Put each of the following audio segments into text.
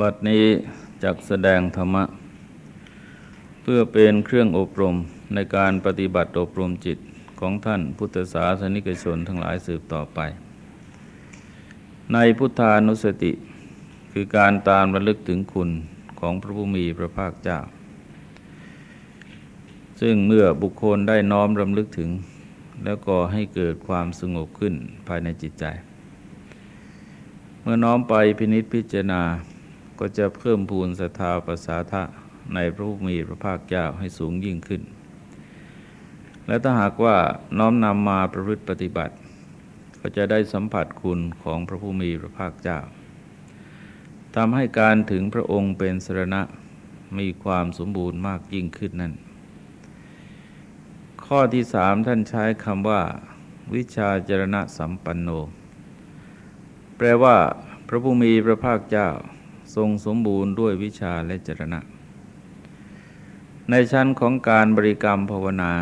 บัดนี้จักแสดงธรรมะ เพื่อเป็นเครื่องอบรมในการปฏิบัติอบรมจิตของท่านพุทธศาสนิกชนทั้งหลายสืบต่อไป ในพุทธานุสติ คือการตามระลึกถึงคุณของพระผู้มีพระภาคเจ้า ซึ่งเมื่อบุคคลได้น้อมรำลึกถึง แล้วก็ให้เกิดความสงบขึ้นภายในจิตใจ เมื่อน้อมไปพินิษพิจารณา ก็จะเพิ่มพูนศรัทธาประสาทะในพระผู้มีพระภาคเจ้าให้สูงยิ่งขึ้น และถ้าหากว่าน้อมนำมาประพฤติปฏิบัติ ก็จะได้สัมผัสคุณของพระผู้มีพระภาคเจ้าทำให้การถึงพระองค์เป็นสรณะมีความสมบูรณ์มากยิ่งขึ้นนั่น ข้อที่สามท่านใช้คำว่า วิชาจรณะสัมปันโน แปลว่า พระผู้มีพระภาคเจ้า ทรงสมบูรณ์ด้วยวิชาและจรณะ ในชั้นของการบริกรรมภาวนา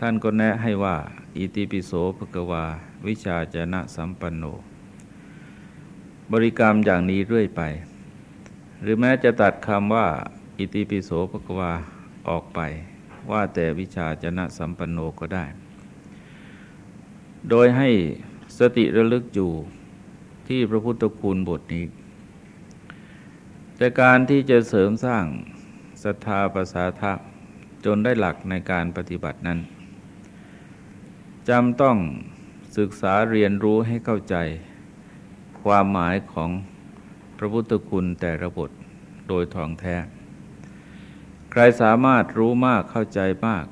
ท่านก็แนะให้ว่า อิติปิโสภกวา วิชาจนะสัมปันโน บริกรรมอย่างนี้เรื่อยไป หรือแม้จะตัดคำว่า อิติปิโสภกวาออกไป ว่าแต่วิชาจนะสัมปันโนก็ได้ โดยให้สติระลึกอยู่ที่พระพุทธคุณบทนี้ แต่การที่จะเสริมสร้างศรัทธาประสาทะจนได้หลักในการปฏิบัตินั้นจำต้องศึกษาเรียนรู้ให้เข้าใจ ความหมายของพระพุทธคุณแต่ระบทโดยทองแท้ ใครสามารถรู้มากเข้าใจมาก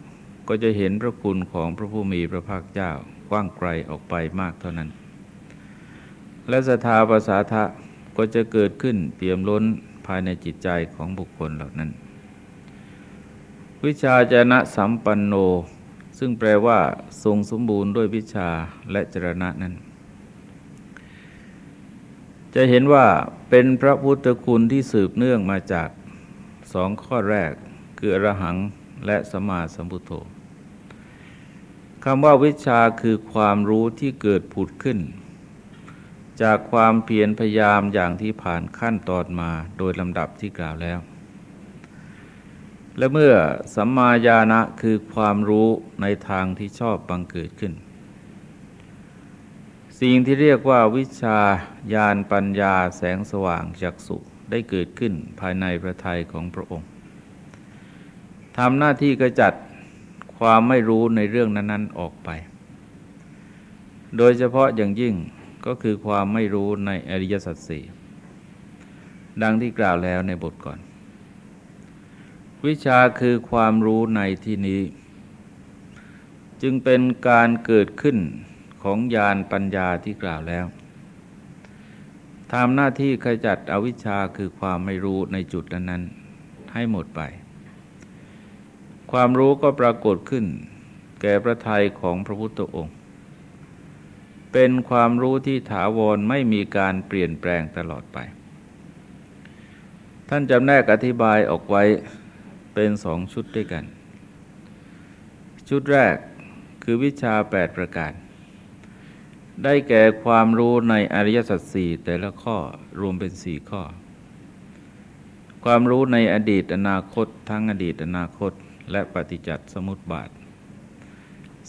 ก็จะเห็นพระคุณของพระผู้มีพระภาคเจ้ากว้างไกลออกไปมากเท่านั้น และศรัทธาภาษาทะก็จะเกิดขึ้นเปี่ยมล้น ภายในจิตใจของบุคคลเหล่านั้น วิชาจนะสัมปันโน ซึ่งแปลว่า ทรงสมบูรณ์ด้วยวิชาและจรณะนั้น จะเห็นว่าเป็นพระพุทธคุณที่สืบเนื่องมาจากสองข้อแรก คืออรหังและสมาสัมพุทโธคำว่าวิชาคือความรู้ที่เกิดผุดขึ้น จากความเพียรพยายามอย่างที่ผ่านขั้นตอนมาโดยลำดับที่กล่าวแล้ว และเมื่อสัมมาญาณะคือความรู้ในทางที่ชอบบังเกิดขึ้น สิ่งที่เรียกว่าวิชาญาณปัญญาแสงสว่างจักสุได้เกิดขึ้นภายในพระทัยของพระองค์ทำหน้าที่กระจัดความไม่รู้ในเรื่องนั้น ๆ ออกไป โดยเฉพาะอย่างยิ่ง ก็คือความไม่รู้ในอริยสัจสี่ดังที่กล่าวแล้วในบทก่อน วิชาคือความรู้ในที่นี้ จึงเป็นการเกิดขึ้นของญาณปัญญาที่กล่าวแล้วทำหน้าที่ขจัดอวิชชาคือความไม่รู้ในจุดนั้นๆให้หมดไป ความรู้ก็ปรากฏขึ้น แก่พระทัยของพระพุทธองค์ เป็นความรู้ที่ถาวรไม่มีการเปลี่ยนแปลงตลอดไป ท่านจำแนกอธิบายออกไว้เป็นสองชุดด้วยกัน ชุดแรกคือวิชาแปดประการ ได้แก่ความรู้ในอริยสัจสี่แต่ละข้อรวมเป็นสี่ข้อ ความรู้ในอดีตอนาคต ทั้งอดีตอนาคต และปฏิจจสมุติบาท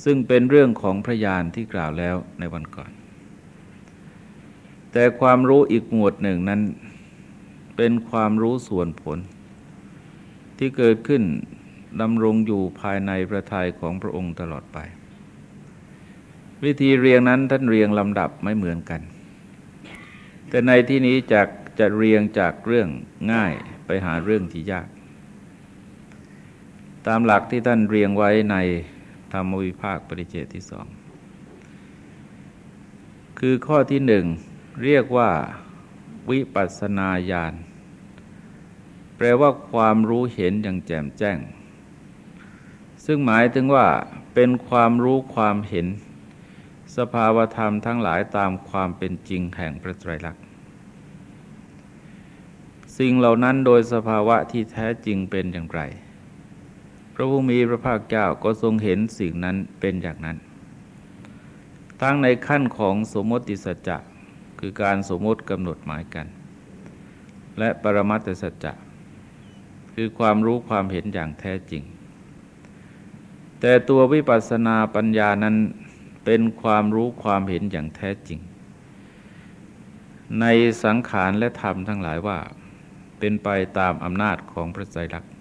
ซึ่งเป็นเรื่องของพระญาณที่กล่าวแล้วในวันก่อน แต่ความรู้อีกหมวดหนึ่งนั้น เป็นความรู้ส่วนผล ที่เกิดขึ้นดำรงอยู่ภายในพระทัยของพระองค์ตลอดไป วิธีเรียงนั้นท่านเรียงลำดับไม่เหมือนกัน แต่ในที่นี้จากจะเรียงจากเรื่องง่ายไปหาเรื่องที่ยาก ตามหลักที่ท่านเรียงไว้ใน ธรรมวิภาคปริเจตที่สองคือข้อที่หนึ่งเรียกว่าวิปัสนาญาณแปลว่าความรู้เห็นอย่างแจ่มแจ้ง ซึ่งหมายถึงว่าเป็นความรู้ความเห็น สภาวธรรมทั้งหลายตามความเป็นจริงแห่งพระไตรลักษณ์สิ่งเหล่านั้นโดยสภาวะที่แท้จริงเป็นอย่างไร พระผู้มีพระภาคเจ้าก็ทรงเห็นสิ่งนั้นเป็นอย่างนั้น ทั้งในขั้นของสมมติสัจจะคือการสมมติกำหนดหมายกัน และปรมัตถสัจจะคือความรู้ความเห็นอย่างแท้จริง แต่ตัววิปัสสนาปัญญานั้นเป็นความรู้ความเห็นอย่างแท้จริง ในสังขารและธรรมทั้งหลายว่า เป็นไปตามอำนาจของพระไตรลักษณ์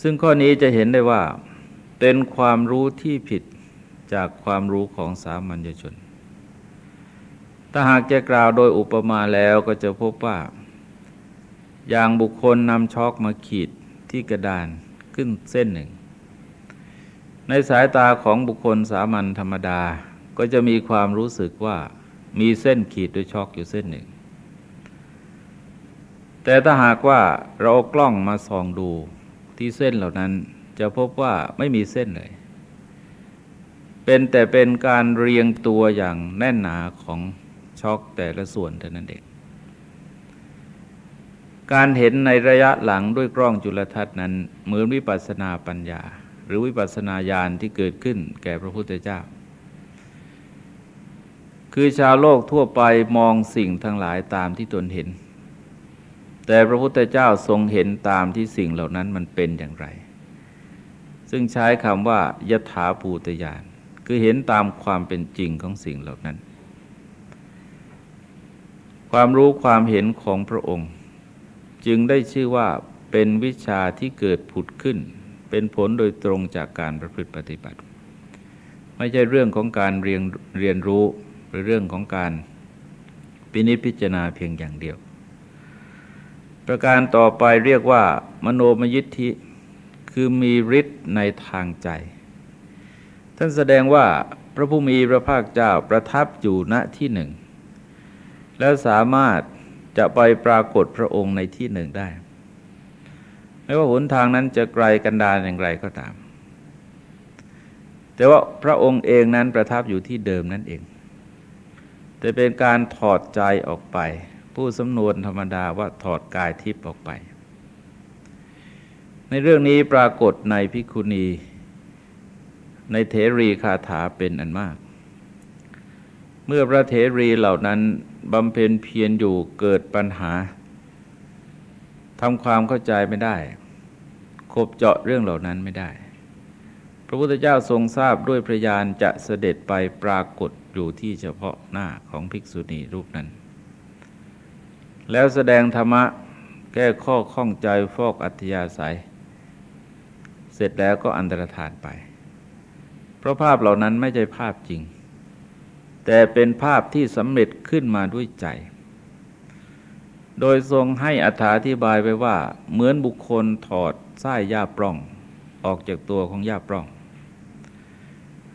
ซึ่งข้อนี้จะเห็นได้ว่า เป็นความรู้ที่ผิดจากความรู้ของสามัญชน ถ้าหากจะกล่าวโดยอุปมาแล้วก็จะพบว่า อย่างบุคคลนำช็อกมาขีดที่กระดานขึ้นเส้นหนึ่ง ในสายตาของบุคคลสามัญธรรมดาก็จะมีความรู้สึกว่ามีเส้นขีดด้วยช็อกอยู่เส้นหนึ่ง แต่ถ้าหากว่าเรากล้องมาส่องดู ที่เส้นเหล่านั้นจะพบว่าไม่มีเส้นเลย เป็นแต่เป็นการเรียงตัวอย่างแน่นหนาของช็อกแต่ละส่วนเท่านั้นเองการเห็นในระยะหลังด้วยกล้องจุลทรรศน์นั้น เหมือนวิปัสสนาปัญญา หรือวิปัสสนาญาณที่เกิดขึ้นแก่พระพุทธเจ้า คือชาวโลกทั่วไปมองสิ่งทั้งหลายตามที่ตนเห็น แต่พระพุทธเจ้าทรงเห็นตามที่สิ่งเหล่านั้นมันเป็นอย่างไร ซึ่งใช้คำว่ายถาภูตยาน คือเห็นตามความเป็นจริงของสิ่งเหล่านั้น ความรู้ความเห็นของพระองค์ จึงได้ชื่อว่าเป็นวิชาที่เกิดผุดขึ้น เป็นผลโดยตรงจากการประพฤติปฏิบัติ ไม่ใช่เรื่องของการเรียนเรียนรู้หรือเรื่องของการปินิพิจารณาเพียงอย่างเดียว ประการต่อไปเรียกว่า มโนมยิทธิ คือมีฤทธิ์ในทางใจ ท่านแสดงว่าพระผู้มีพระภาคเจ้าประทับอยู่ณที่หนึ่ง แล้วสามารถจะไปปรากฏพระองค์ในที่หนึ่งได้ ไม่ว่าหนทางนั้นจะไกลกันดารอย่างไรก็ตาม แต่ว่าพระองค์เองนั้นประทับอยู่ที่เดิมนั่นเอง แต่เป็นการถอดใจออกไป ผู้สำนวนธรรมดาว่าถอดกายทิพย์ออกไป ในเรื่องนี้ปรากฏในพิคุณี ในเทรีคาถาเป็นอันมาก เมื่อพระเทรีเหล่านั้นบำเพ็ญเพียรอยู่เกิดปัญหาทำความเข้าใจไม่ได้ คบเจาะเรื่องเหล่านั้นไม่ได้ พระพุทธเจ้าทรงทราบด้วยพระญาณจะเสด็จไปปรากฏอยู่ที่เฉพาะหน้าของภิกษุณีรูปนั้น แล้วแสดงธรรมะแก้ข้อข้องใจฟอกอัธยาศัย เสร็จแล้วก็อันตรธานไป เพราะภาพเหล่านั้นไม่ใช่ภาพจริง แต่เป็นภาพที่สำเร็จขึ้นมาด้วยใจ โดยทรงให้อธิบายไว้ว่า เหมือนบุคคลถอดไส้ย่าปล้อง ออกจากตัวของย่าปล้อง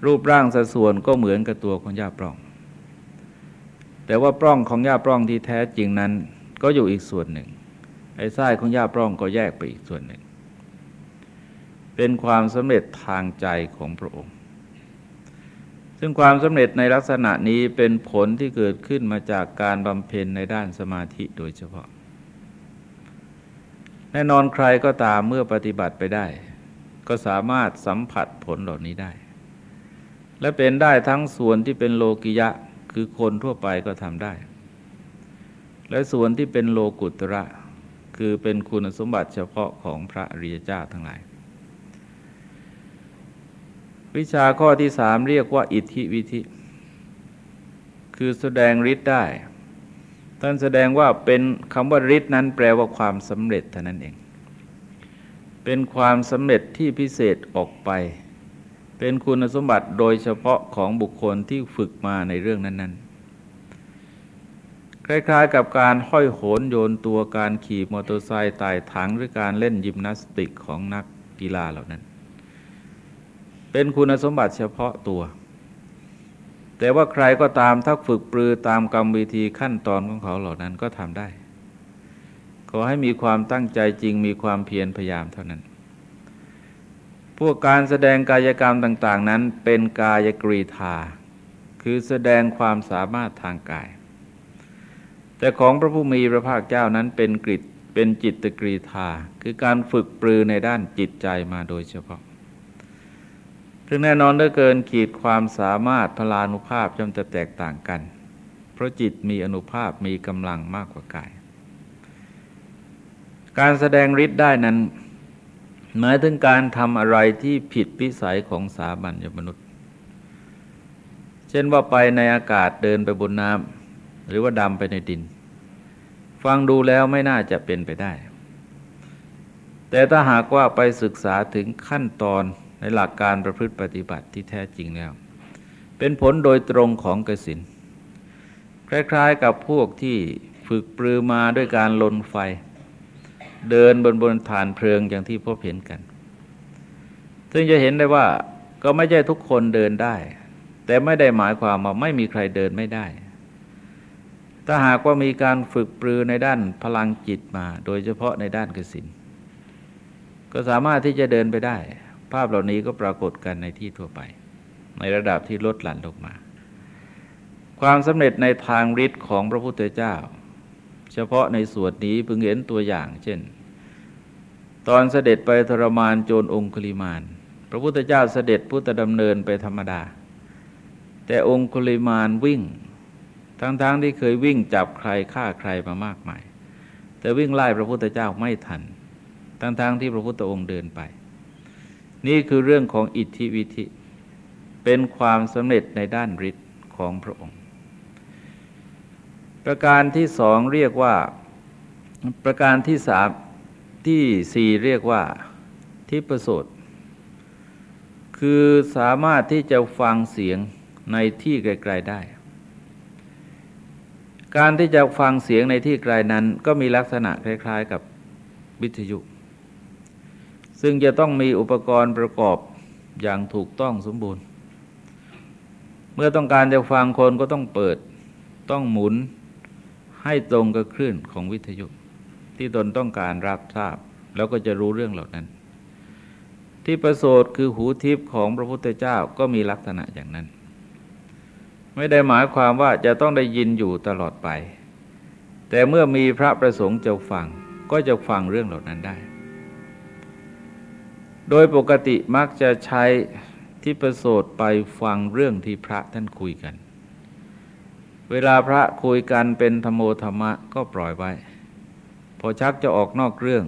รูปร่างสัดส่วนก็เหมือนกับตัวของย่าปล้อง แต่ว่าปล้องของย่าปล้องที่แท้จริงนั้น ก็อยู่อีกส่วนหนึ่ง ไอ้ไส้ของย่าปล้องก็แยกไปอีกส่วนหนึ่ง เป็นความสำเร็จทางใจของพระองค์ ซึ่งความสำเร็จในลักษณะนี้เป็นผลที่เกิดขึ้นมาจากการบำเพ็ญในด้านสมาธิโดยเฉพาะ แน่นอนใครก็ตามเมื่อปฏิบัติไปได้ ก็สามารถสัมผัสผลเหล่านี้ได้ และเป็นได้ทั้งส่วนที่เป็นโลกิยะคือคนทั่วไปก็ทำได้ และส่วนที่เป็นโลกุตระ คือเป็นคุณสมบัติเฉพาะของพระอริยเจ้าทั้งหลาย วิชาข้อที่สามเรียกว่าอิทธิวิธิ คือแสดงฤทธิ์ได้ ท่านแสดงว่าเป็นคำว่าฤทธิ์นั้นแปลว่าความสำเร็จเท่านั้นเอง เป็นความสำเร็จที่พิเศษออกไป เป็นคุณสมบัติโดยเฉพาะของบุคคลที่ฝึกมาในเรื่องนั้น ๆ คล้ายๆกับการห้อยโหนโยนตัวการขี่มอเตอร์ไซค์ไต่ถังหรือการเล่นยิมนาสติกของนักกีฬาเหล่านั้น เป็นคุณสมบัติเฉพาะตัว แต่ว่าใครก็ตามถ้าฝึกปรือตามกรรมวิธีขั้นตอนของเขาเหล่านั้นก็ทำได้ ขอให้มีความตั้งใจจริงมีความเพียรพยายามเท่านั้น พวกการแสดงกายกรรมต่าง ๆ นั้นเป็นกายกรีธาคือแสดงความสามารถทางกาย แต่ของพระผู้มีพระภาคเจ้านั้นเป็นกริเป็นจิตกรีธาคือการฝึกปรือในด้านจิตใจมาโดยเฉพาะซึ่งแน่นอนเหลือเกินขีดความสามารถพลานุภาพย่อมจะแตกต่างกัน เพราะจิตมีอนุภาพมีกำลังมากกว่ากาย การแสดงฤทธิ์ได้นั้น หมายถึงการทำอะไรที่ผิดพิสัยของสามัญมนุษย์ เช่นว่าไปในอากาศเดินไปบนน้ำ หรือว่าดำไปในดิน ฟังดูแล้วไม่น่าจะเป็นไปได้ แต่ถ้าหากว่าไปศึกษาถึงขั้นตอนในหลักการประพฤติปฏิบัติที่แท้จริงแล้ว เป็นผลโดยตรงของกสินคล้ายๆกับพวกที่ฝึกปรือมาด้วยการลนไฟ เดินบนบนฐานเพลิงอย่างที่พบเห็นกัน ซึ่งจะเห็นได้ว่าก็ไม่ใช่ทุกคนเดินได้ แต่ไม่ได้หมายความว่าไม่มีใครเดินไม่ได้ ถ้าหากว่ามีการฝึกปรือในด้านพลังจิตมา โดยเฉพาะในด้านกสินก็สามารถที่จะเดินไปได้ ภาพเหล่านี้ก็ปรากฏกันในที่ทั่วไป ในระดับที่ลดหลั่นลงมา ความสำเร็จในทางฤทธิ์ของพระพุทธเจ้า เฉพาะในส่วนนี้พึงเห็นตัวอย่าง เช่น ตอนเสด็จไปทรมานโจรองคุลิมาน พระพุทธเจ้าเสด็จพุทธดำเนินไปธรรมดา แต่องคุลิมานวิ่ง ทั้งๆทที่เคยวิ่งจับใครฆ่าใครมามากมาย แต่วิ่งไล่พระพุทธเจ้าไม่ทัน ทั้งๆทที่พระพุทธองค์เดินไป นี่คือเรื่องของอิทธิวิธิ เป็นความสำเร็จในด้านฤทธิ์ของพระองค์ ประการที่สองเรียกว่าประการที่สามที่สี่เรียกว่าทิพโสตคือสามารถที่จะฟังเสียงในที่ไกล ๆได้ การที่จะฟังเสียงในที่ไกลนั้น ก็มีลักษณะคล้าย ๆ กับวิทยุ ซึ่งจะต้องมีอุปกรณ์ประกอบอย่างถูกต้องสมบูรณ์ เมื่อต้องการจะฟังคนก็ต้องเปิด ต้องหมุนให้ตรงกับคลื่นของวิทยุ ที่ตนต้องการรับทราบ แล้วก็จะรู้เรื่องเหล่านั้น ที่ประโสดคือหูทิพย์ของพระพุทธเจ้าก็มีลักษณะอย่างนั้น ไม่ได้หมายความว่าจะต้องได้ยินอยู่ตลอดไป แต่เมื่อมีพระประสงค์จะฟังก็จะฟังเรื่องเหล่านั้นได้ โดยปกติมักจะใช้ที่ประโสดไปฟังเรื่องที่พระท่านคุยกัน เวลาพระคุยกันเป็นธรรมโอธรรมะก็ปล่อยไว้ พอชักจะออกนอกเรื่อง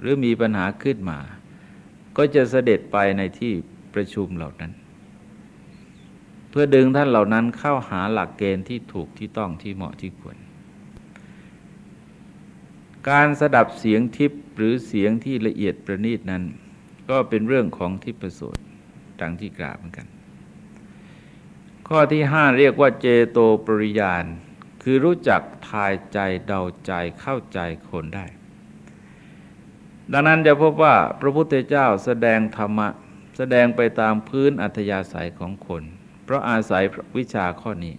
หรือมีปัญหาขึ้นมา ก็จะเสด็จไปในที่ประชุมเหล่านั้น พื่อดึงท่านเหล่านั้นเข้าหาหลักเกณฑ์ที่ถูกที่ต้องที่เหมาะที่ควร การสดับเสียงทิพย์หรือเสียงที่ละเอียดประณีตนั้น ก็เป็นเรื่องของทิพประสูตรดังที่กล่าวเหมือนกัน ข้อที่ห้าเรียกว่าเจโตปริยานคือรู้จักทายใจเดาใจเข้าใจคนได้ ดังนั้นจะพบว่าพระพุทธเจ้าแสดงธรรมะ แสดงไปตามพื้นอัธยาศัยของคน เพราะอาศัยวิชาข้อนี้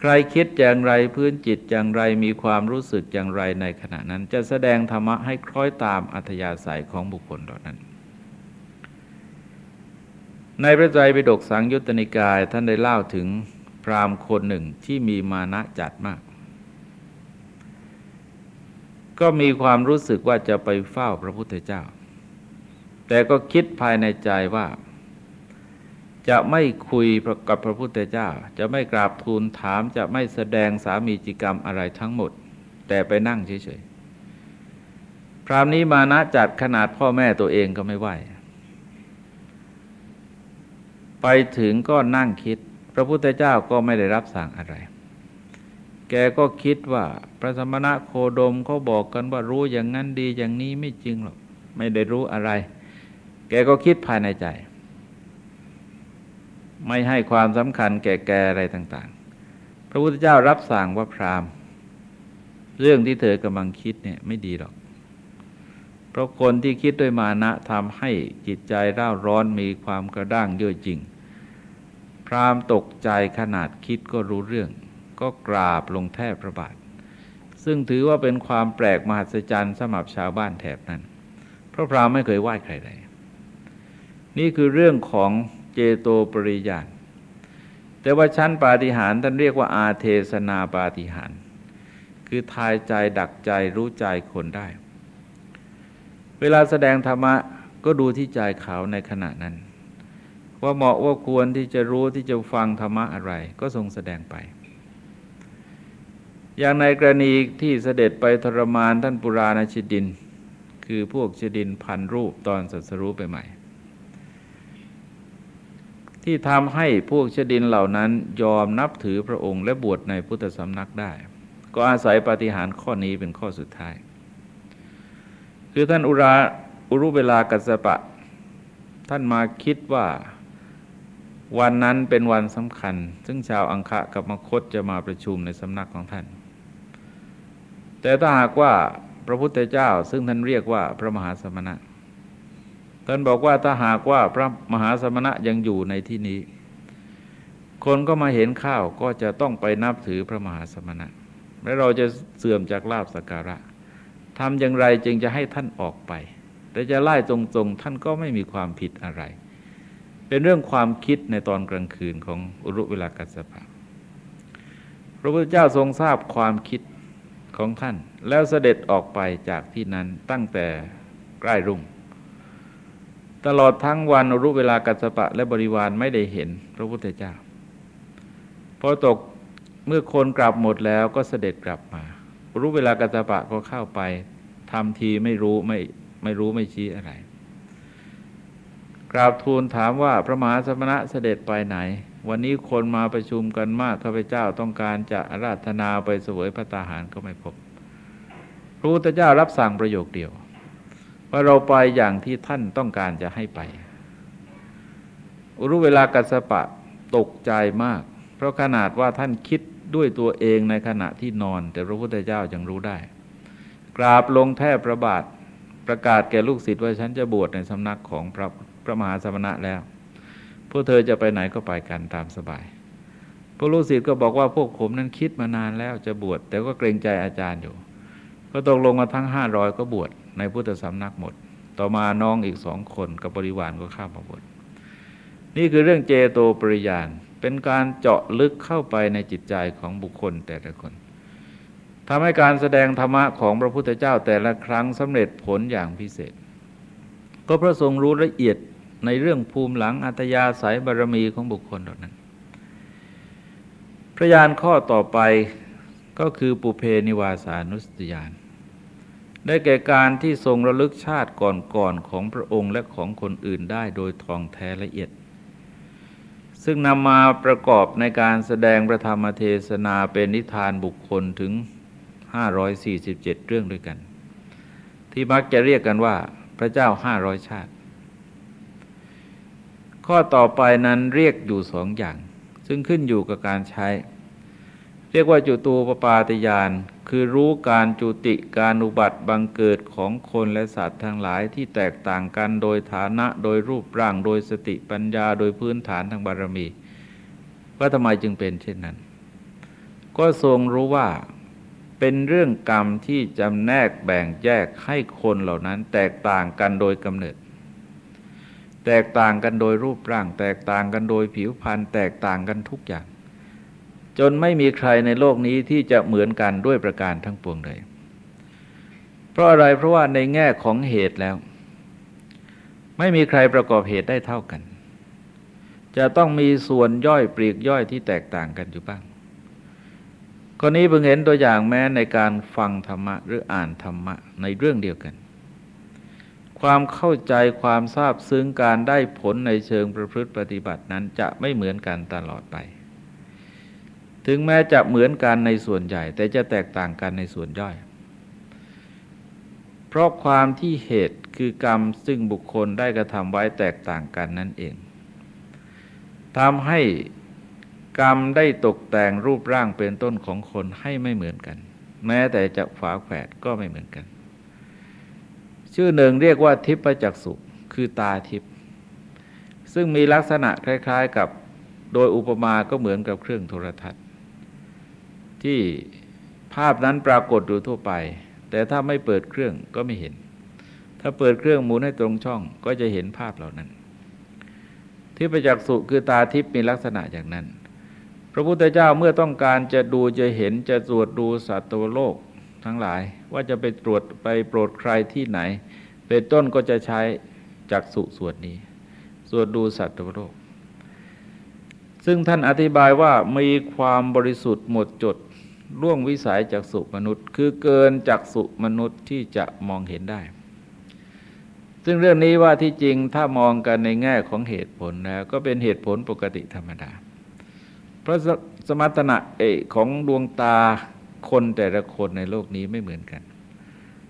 ใครคิดอย่างไรพื้นจิตอย่างไรมีความรู้สึกอย่างไรในขณะนั้น จะแสดงธรรมะให้คล้อยตามอัธยาศัยของบุคคลเหล่านั้น ในพระไตรปิฎกสังยุตตนิกายท่านได้เล่าถึงพราหมณ์คนหนึ่งที่มีมานะจัดมาก ก็มีความรู้สึกว่าจะไปเฝ้าพระพุทธเจ้า แต่ก็คิดภายในใจว่า จะไม่คุยกับพระพุทธเจ้า จะไม่กราบทูลถามจะไม่แสดงสามีจิกรรมอะไรทั้งหมด แต่ไปนั่งเฉยๆพรามนี้มานะจัดขนาดพ่อแม่ตัวเองก็ไม่ไหวไปถึงก็นั่งคิด พระพุทธเจ้าก็ไม่ได้รับสั่งอะไร แกก็คิดว่าพระสมณะโคดมเขาบอกกันว่ารู้อย่างนั้นดีอย่างนี้ไม่จริงหรอก ไม่ได้รู้อะไร แกก็คิดภายในใจ ไม่ให้ความสำคัญแก่แกอะไรต่าง ๆ พระพุทธเจ้ารับสั่งว่าพราหมณ์ เรื่องที่เธอกำลังคิดเนี่ยไม่ดีหรอก เพราะคนที่คิดด้วยมานะทำให้จิตใจร่าร้อนมีความกระด้างเยอะจริง พรามตกใจขนาดคิดก็รู้เรื่อง ก็กราบลงแทบพระบาท ซึ่งถือว่าเป็นความแปลกมหัศจรรย์สำหรับชาวบ้านแถบนั้น เพราะพรามไม่เคยไหว้ใครเลยนี่คือเรื่องของ เจโตปริยานแต่ว่าชั้นปาฏิหาริย์ท่านเรียกว่าอาเทศนาปาฏิหาริย์คือทายใจดักใจรู้ใจคนได้ เวลาแสดงธรรมะก็ดูที่ใจเขาในขณะนั้น ว่าเหมาะว่าควรที่จะรู้ที่จะฟังธรรมะอะไร ก็ทรงแสดงไป อย่างในกรณีที่เสด็จไปทรมานท่านปุราณชิดิน คือพวกชิดินพันรูปตอนสัสรู้ไปใหม่ ที่ทำให้พวกชดินเหล่านั้นยอมนับถือพระองค์และบวชในพุทธสำนักได้ ก็อาศัยปฏิหารข้อนี้เป็นข้อสุดท้าย คือท่านอุราอุรุเวลากัสปะ ท่านมาคิดว่าวันนั้นเป็นวันสำคัญ ซึ่งชาวอังคะกับมคตจะมาประชุมในสำนักของท่าน แต่ถ้าหากว่าพระพุทธเจ้าซึ่งท่านเรียกว่าพระมหาสมณะ ท่านบอกว่าถ้าหากว่าพระมหาสมณะยังอยู่ในที่นี้ คนก็มาเห็นข้าวก็จะต้องไปนับถือพระมหาสมณะ และเราจะเสื่อมจากลาบสกการะทำอย่างไรจึงจะให้ท่านออกไป แต่จะไล่ตรงๆ ท่านก็ไม่มีความผิดอะไร เป็นเรื่องความคิดในตอนกลางคืนของอุรุเวลากัสปะพระพุทธเจ้าทรงทราบความคิดของท่าน แล้วเสด็จออกไปจากที่นั้นตั้งแต่ใกล้รุ่ง ตลอดทั้งวันอุรุเวลากัสปะและบริวารไม่ได้เห็นพระพุทธเจ้าพอตกเมื่อคนกลับหมดแล้วก็เสด็จกลับมาอุรุเวลากัสปะก็เข้าไปทำทีไม่รู้ไม่ไม่รู้ไม่ชี้อะไร กราบทูลถามว่าพระมหาสมณะเสด็จไปไหน วันนี้คนมาประชุมกันมากข้าพเจ้าต้องการจะราธนาไปเสวยพระตาหารก็ไม่พบพระพุทธเจ้ารับสั่งประโยคเดียว ว่าเราไปอย่างที่ท่านต้องการจะให้ไป รู้เวลากัสปะตกใจมาก เพราะขนาดว่าท่านคิดด้วยตัวเองในขณะที่นอน แต่พระพุทธเจ้ายังรู้ได้ กราบลงแทบพระบาทประกาศแก่ลูกศิษย์ว่าฉันจะบวชในสำนักของพระพระมหาสมณะแล้ว พวกเธอจะไปไหนก็ไปกันตามสบาย พวกลูกศิษย์ก็บอกว่าพวกผมนั้นคิดมานานแล้วจะบวชแต่ก็เกรงใจอาจารย์อยู่ ก็ตกลงมาทั้งห้าร้อยก็บวช ในพุทธสำนักหมด ต่อมาน้องอีกสองคนกับบริวารก็ข้ามมาบวชนี่คือเรื่องเจโตปริยาน เป็นการเจาะลึกเข้าไปในจิตใจของบุคคลแต่ละคนทำให้การแสดงธรรมะของพระพุทธเจ้าแต่ละครั้งสำเร็จผลอย่างพิเศษ ก็พระทรงรู้ละเอียดในเรื่องภูมิหลังอัตยาสายบารมีของบุคคลเหล่านั้น พระยานข้อต่อไปก็คือปุเพนิวาสานุสติยาน ได้แก่การที่ทรงระลึกชาติก่อนๆของพระองค์และของคนอื่นได้โดยทองแท้ละเอียด ซึ่งนำมาประกอบในการแสดงพระธรรมเทศนาเป็นนิทานบุคคลถึง 547 เรื่องด้วยกัน ที่มักจะเรียกกันว่าพระเจ้าห้าร้อยชาติ ข้อต่อไปนั้นเรียกอยู่สองอย่าง ซึ่งขึ้นอยู่กับการใช้ เรียกว่าจุตูปปาตยาน คือรู้การจุติการอุบัติบังเกิดของคนและสัตว์ทั้งหลายที่แตกต่างกันโดยฐานะโดยรูปร่างโดยสติปัญญาโดยพื้นฐานทางบารมีว่าทำไมจึงเป็นเช่นนั้น ก็ทรงรู้ว่าเป็นเรื่องกรรมที่จำแนกแบ่งแยกให้คนเหล่านั้น แตกต่างกันโดยกำเนิด แตกต่างกันโดยรูปร่าง แตกต่างกันโดยผิวพรรณแตกต่างกันทุกอย่าง จนไม่มีใครในโลกนี้ที่จะเหมือนกันด้วยประการทั้งปวงเลย เพราะอะไรเพราะว่าในแง่ของเหตุแล้ว ไม่มีใครประกอบเหตุได้เท่ากัน จะต้องมีส่วนย่อยปลีกย่อยที่แตกต่างกันอยู่บ้างคนนี้เพิ่งเห็นตัวอย่างแม้ในการฟังธรรมะหรืออ่านธรรมะในเรื่องเดียวกัน ความเข้าใจความทราบซึ้งการได้ผลในเชิงประพฤติปฏิบัตินั้นจะไม่เหมือนกันตลอดไป ถึงแม้จะเหมือนกันในส่วนใหญ่ แต่จะแตกต่างกันในส่วนย่อย เพราะความที่เหตุคือกรรมซึ่งบุคคลได้กระทำไว้แตกต่างกันนั่นเองทำให้กรรมได้ตกแต่งรูปร่างเป็นต้นของคนให้ไม่เหมือนกัน แม้แต่จะฝาแฝดก็ไม่เหมือนกัน ชื่อหนึ่งเรียกว่าทิพจักสุคือตาทิพซึ่งมีลักษณะคล้าย ๆ กับโดยอุปมาก็เหมือนกับเครื่องโทรทัศน์ ที่ภาพนั้นปรากฏอยู่ทั่วไป แต่ถ้าไม่เปิดเครื่องก็ไม่เห็น ถ้าเปิดเครื่องหมุนให้ตรงช่องก็จะเห็นภาพเหล่านั้นทิพจักสุคือตาทิพย์มีลักษณะอย่างนั้น พระพุทธเจ้าเมื่อต้องการจะดูจะเห็นจะตรวจดูสัตว์โลกทั้งหลาย ว่าจะไปตรวจไปโปรดใครที่ไหน เป็นต้นก็จะใช้จักสุส่วนนี้ส่วนดูสัตว์โลกซึ่งท่านอธิบายว่ามีความบริสุทธิ์หมดจด ล่วงวิสัยจากสุมนุษย์ คือเกินจากสุมนุษย์ที่จะมองเห็นได้ ซึ่งเรื่องนี้ว่าที่จริงถ้ามองกันในแง่ของเหตุผลแล้วก็เป็นเหตุผลปกติธรรมดา เพราะสมรรถนะเอของดวงตาคนแต่ละคนในโลกนี้ไม่เหมือนกัน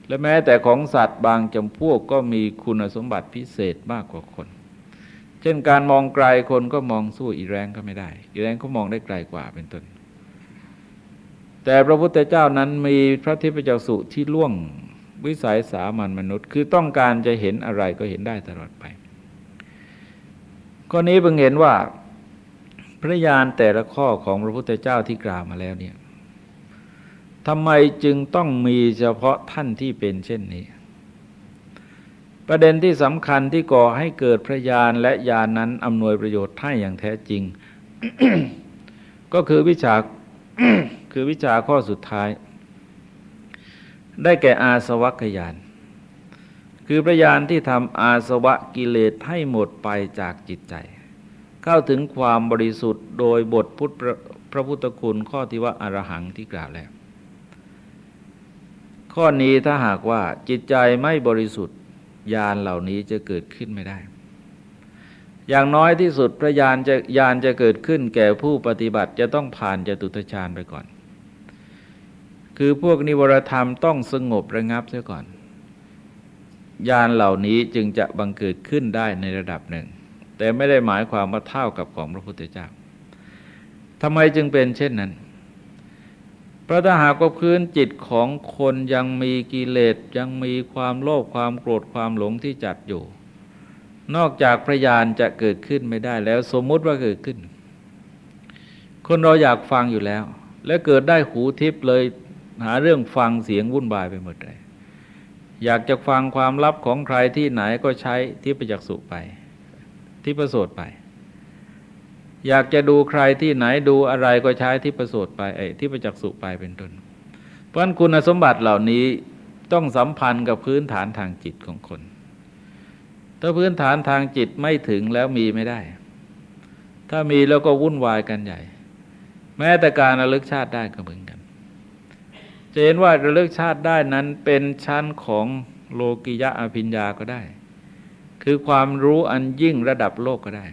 และแม้แต่ของสัตว์บางจำพวกก็มีคุณสมบัติพิเศษมากกว่าคน เช่นการมองไกลคนก็มองสู้อีแรงก็ไม่ได้ อีแรงก็มองได้ไกลกว่าเป็นต้น แต่พระพุทธเจ้านั้นมีพระทิพยจักษุที่ล่วงวิสัยสามัญมนุษย์ คือต้องการจะเห็นอะไรก็เห็นได้ตลอดไปข้อนี้เพิ่งเห็นว่าพระญาณแต่ละข้อของพระพุทธเจ้าที่กล่าวมาแล้วเนี่ยทำไมจึงต้องมีเฉพาะท่านที่เป็นเช่นนี้ ประเด็นที่สำคัญที่ก่อให้เกิดพระญาณและญาณนนั้นอำนวยประโยชน์ให้อย่างแท้จริง ก็คือวิชา คือวิชาข้อสุดท้าย ได้แก่อาสวัคยาน คือพระญาณที่ทำอาสวะกิเลสให้หมดไปจากจิตใจ เข้าถึงความบริสุทธิ์โดยบทพุทธพระพุทธคุณข้อที่ว่าอารหังที่กล่าวแล้ว ข้อนี้ถ้าหากว่าจิตใจไม่บริสุทธิ์ญาณเหล่านี้จะเกิดขึ้นไม่ได้ อย่างน้อยที่สุดพระญาณจะญาณจะเกิดขึ้นแก่ผู้ปฏิบัติจะต้องผ่านจตุตฌานไปก่อน คือพวกนิวรธรรมต้องสงบระงับเสียก่อนญาณเหล่านี้จึงจะบังเกิดขึ้นได้ในระดับหนึ่ง แต่ไม่ได้หมายความว่าเท่ากับของพระพุทธเจ้าทำไมจึงเป็นเช่นนั้นพระถ้าหากว่าพื้นจิตของคนยังมีกิเลสยังมีความโลภความโกรธความหลงที่จัดอยู่ นอกจากพระญาณจะเกิดขึ้นไม่ได้แล้ว สมมุติว่าเกิดขึ้น คนเราอยากฟังอยู่แล้ว และเกิดได้หูทิพย์เลยหาเรื่องฟังเสียงวุ่นวายไปหมดเลยอยากจะฟังความลับของใครที่ไหนก็ใช้ที่ประจักษุไป ที่ประโสดไป อยากจะดูใครที่ไหนดูอะไรก็ใช้ที่ประโสูตรไปไอ้ที่ประจักษุไปเป็นต้นเพราะฉะนั้นคุณสมบัติเหล่านี้ต้องสัมพันธ์กับพื้นฐานทางจิตของคน ถ้าพื้นฐานทางจิตไม่ถึงแล้วมีไม่ได้ ถ้ามีแล้วก็วุ่นวายกันใหญ่ แม้แต่การระลึกชาติได้ก็เหมือนกันจะเห็นว่าระลึกชาติได้นั้นเป็นชั้นของโลกิยะอภิญญาก็ได้ คือความรู้อันยิ่งระดับโลกก็ได้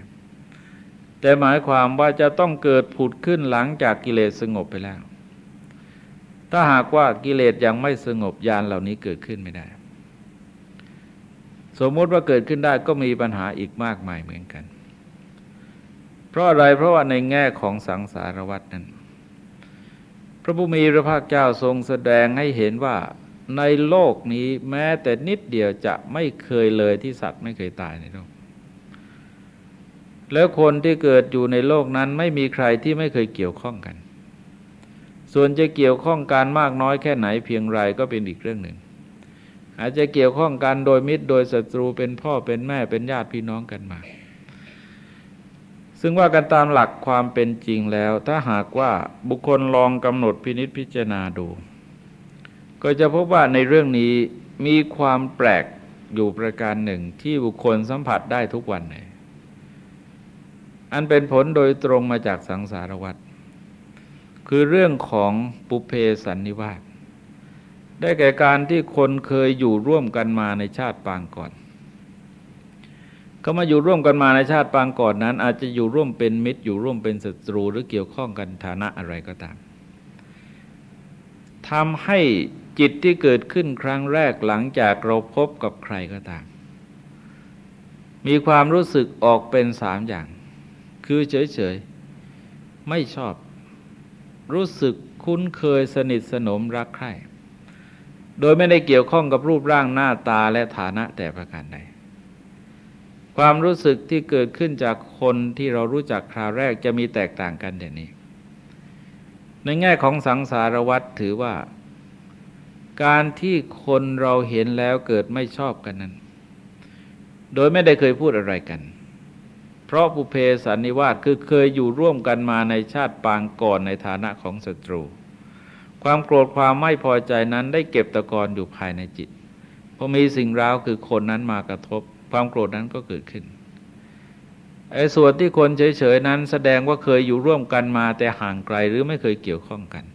แต่หมายความว่าจะต้องเกิดผุดขึ้นหลังจากกิเลสสงบไปแล้ว ถ้าหากว่ากิเลสยังไม่สงบยานเหล่านี้เกิดขึ้นไม่ได้ สมมติว่าเกิดขึ้นได้ก็มีปัญหาอีกมากมายเหมือนกัน เพราะอะไรเพราะว่าในแง่ของสังสารวัตนั้น พระบุมีพระภาคเจ้าทรงแสดงให้เห็นว่าในโลกนี้แม้แต่นิดเดียวจะไม่เคยเลยที่สัตว์ไม่เคยตายในโลก แล้วคนที่เกิดอยู่ในโลกนั้นไม่มีใครที่ไม่เคยเกี่ยวข้องกัน ส่วนจะเกี่ยวข้องกันมากน้อยแค่ไหนเพียงไรก็เป็นอีกเรื่องหนึ่ง อาจจะเกี่ยวข้องกันโดยมิตรโดยศัตรูเป็นพ่อเป็นแม่เป็นญาติพี่น้องกันมา ซึ่งว่ากันตามหลักความเป็นจริงแล้ว ถ้าหากว่าบุคคลลองกำหนดพินิษพิจารณาดู ก็จะพบว่าในเรื่องนี้มีความแปลกอยู่ประการหนึ่งที่บุคคลสัมผัสได้ทุกวันเลยอันเป็นผลโดยตรงมาจากสังสารวัฏคือเรื่องของปุเพสันนิวาส ได้แก่การที่คนเคยอยู่ร่วมกันมาในชาติปางก่อนเขามาอยู่ร่วมกันมาในชาติปางก่อนนั้น อาจจะอยู่ร่วมเป็นมิตรอยู่ร่วมเป็นศัตรูหรือเกี่ยวข้องกันฐานะอะไรก็ตามทำให้จิตที่เกิดขึ้นครั้งแรกหลังจากเราพบกับใครก็ตาม มีความรู้สึกออกเป็นสามอย่าง คือเฉยๆ ไม่ชอบ รู้สึกคุ้นเคยสนิทสนมรักใคร่ โดยไม่ได้เกี่ยวข้องกับรูปร่างหน้าตาและฐานะแต่ประการใดความรู้สึกที่เกิดขึ้นจากคนที่เรารู้จักคราวแรกจะมีแตกต่างกันอย่นี้ ในแง่ของสังสารวัตรถือว่า การที่คนเราเห็นแล้วเกิดไม่ชอบกันนั้น โดยไม่ได้เคยพูดอะไรกัน เพราะปุเพสันนิวาสคือเคยอยู่ร่วมกันมาในชาติปางก่อนในฐานะของศัตรู ความโกรธความไม่พอใจนั้นได้เก็บตะกอนอยู่ภายในจิตพอมีสิ่งร้าวคือคนนั้นมากระทบ ความโกรธนั้นก็เกิดขึ้นไอ้ส่วนที่คนเฉยๆนั้นแสดงว่าเคยอยู่ร่วมกันมาแต่ห่างไกลหรือไม่เคยเกี่ยวข้องกัน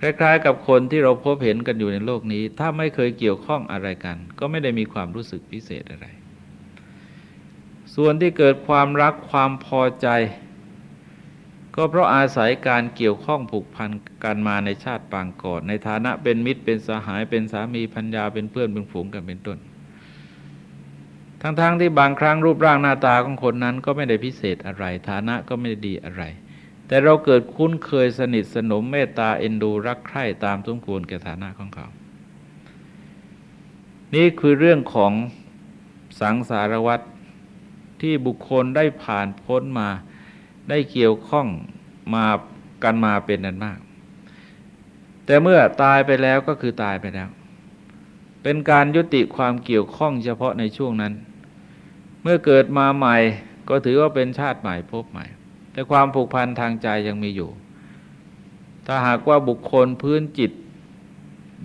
คล้าย ๆ กับคนที่เราพบเห็นกันอยู่ในโลกนี้ ถ้าไม่เคยเกี่ยวข้องอะไรกัน ก็ไม่ได้มีความรู้สึกพิเศษอะไร ส่วนที่เกิดความรักความพอใจ ก็เพราะอาศัยการเกี่ยวข้องผูกพันกันมาในชาติปางก่อน ในฐานะเป็นมิตรเป็นสหายเป็นสามีพัญญาเป็นเพื่อนเป็นฝูงกันเป็นต้น ทั้งๆทที่บางครั้งรูปร่างหน้าตาของคนนั้นก็ไม่ได้พิเศษอะไร ฐานะก็ไม่ได้ดีอะไร แต่เราเกิดคุ้นเคยสนิทสนมเมตตาเอ็นดูรักใคร่ตามสมควรแก่ฐานะของเขา นี่คือเรื่องของสังสารวัตรที่บุคคลได้ผ่านพ้นมา ได้เกี่ยวข้องมากันมาเป็นนันมาก แต่เมื่อตายไปแล้วก็คือตายไปแล้ว เป็นการยุติความเกี่ยวข้องเฉพาะในช่วงนั้น เมื่อเกิดมาใหม่ก็ถือว่าเป็นชาติใหม่พบใหม่ แต่ความผูกพันทางใจยังมีอยู่ ถ้าหากว่าบุคคลพื้นจิต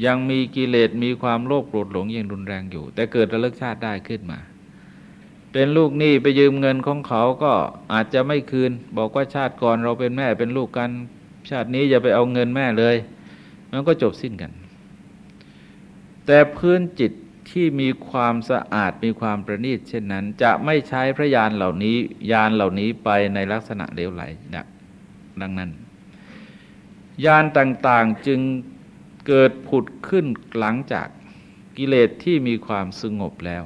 ยังมีกิเลสมีความโลภโกรธหลงยังรุนแรงอยู่ แต่เกิดระลึกชาติได้ขึ้นมา เป็นลูกหนี้ไปยืมเงินของเขาก็อาจจะไม่คืน บอกว่าชาติก่อนเราเป็นแม่เป็นลูกกัน ชาตินี้อย่าไปเอาเงินแม่เลย มันก็จบสิ้นกัน แต่พื้นจิตที่มีความสะอาดมีความประณีตเช่นนั้น จะไม่ใช้พระยานเหล่านี้ยานเหล่านี้ไปในลักษณะเลวไหลนะดังนั้น ยานต่างๆจึงเกิดผุดขึ้นหลังจากกิเลสที่มีความสงบแล้ว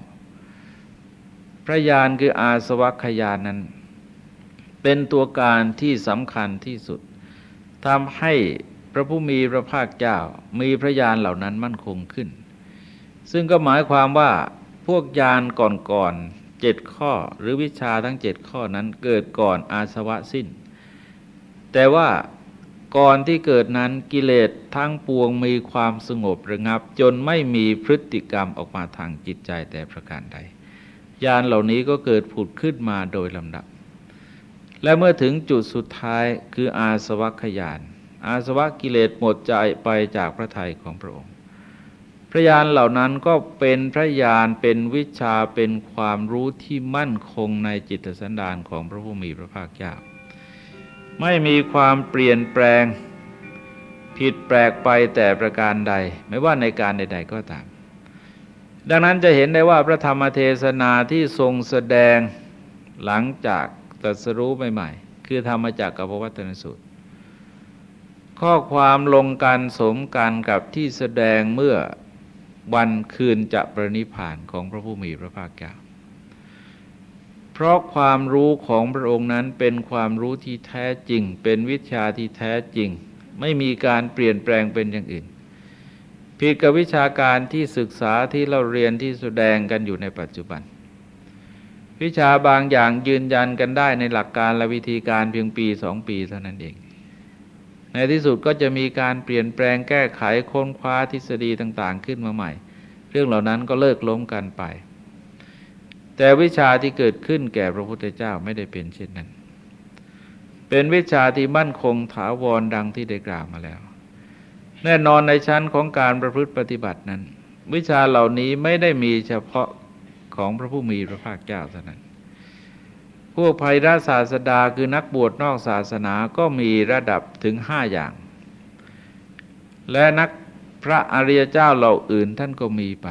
พระยานคืออาสวัคยานนั้น เป็นตัวการที่สำคัญที่สุดทำให้พระผู้มีพระภาคเจ้ามีพระยานเหล่านั้นมั่นคงขึ้น ซึ่งก็หมายความว่าพวกยานก่อนๆเจ็ดข้อหรือวิชาทั้งเจ็ดข้อนั้นเกิดก่อนอาสวะสิ้น แต่ว่าก่อนที่เกิดนั้นกิเลสทั้งปวงมีความสงบระงับ จนไม่มีพฤติกรรมออกมาทางจิตใจแต่ประการใด ยานเหล่านี้ก็เกิดผุดขึ้นมาโดยลำดับ และเมื่อถึงจุดสุดท้ายคืออาสวัคยาน อาสวะกิเลสหมดใจไปจากพระทัยของพระองค์ พระญาณเหล่านั้นก็เป็นพระญาณเป็นวิชาเป็นความรู้ที่มั่นคงในจิตสันดานของพระผู้มีพระภาคเจ้าไม่มีความเปลี่ยนแปลงผิดแปลกไปแต่ประการใด ไม่ว่าในการใด ๆ ก็ตาม ดังนั้นจะเห็นได้ว่าพระธรรมเทศนาที่ทรงแสดงหลังจากตรัสรู้ใหม่ๆ คือธรรมจากกับพระวัตนสูตร ข้อความลงกันสมกันกับที่แสดงเมื่อวันคืนจะประนิพานของพระผู้มีพระภาคเจ้า เพราะความรู้ของพระองค์นั้นเป็นความรู้ที่แท้จริง เป็นวิชาที่แท้จริง ไม่มีการเปลี่ยนแปลงเป็นอย่างอื่น ผิดกับวิชาการที่ศึกษาที่เราเรียนที่แสดงกันอยู่ในปัจจุบัน วิชาบางอย่างยืนยันกันได้ในหลักการและวิธีการเพียงปีสองปีเท่านั้นเอง ในที่สุดก็จะมีการเปลี่ยนแปลงแก้ไขค้นคว้าทฤษฎีต่างๆ ขึ้นมาใหม่ เรื่องเหล่านั้นก็เลิกล้มกันไป แต่วิชาที่เกิดขึ้นแก่พระพุทธเจ้าไม่ได้เป็นเช่นนั้น เป็นวิชาที่มั่นคงถาวรดังที่ได้กล่าวมาแล้ว แน่นอนในชั้นของการประพฤติปฏิบัตินั้น วิชาเหล่านี้ไม่ได้มีเฉพาะของพระผู้มีพระภาคเจ้าเท่านั้น พวกภัยรัศาสดาคือนักบวชนอกศาสนาก็มีระดับถึงห้าอย่าง และนักพระอริยเจ้าเหล่าอื่นท่านก็มีไป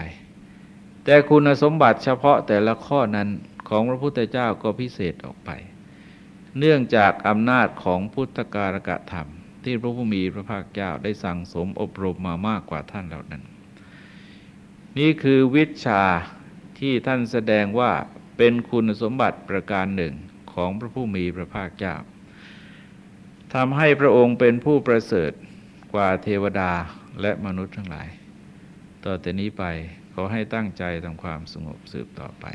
แต่คุณสมบัติเฉพาะแต่ละข้อนั้นของพระพุทธเจ้าก็พิเศษออกไป เนื่องจากอำนาจของพุทธการกะธรรม ที่พระผู้มีพระภาคเจ้าได้สั่งสมอบรมมามากกว่าท่านเหล่านั้น นี่คือวิชาที่ท่านแสดงว่าเป็นคุณสมบัติประการหนึ่งของพระผู้มีพระภาคเจ้าทำให้พระองค์เป็นผู้ประเสริฐกว่าเทวดาและมนุษย์ทั้งหลาย ต่อแต่นี้ไปขอให้ตั้งใจทำความสงบสืบต่อไป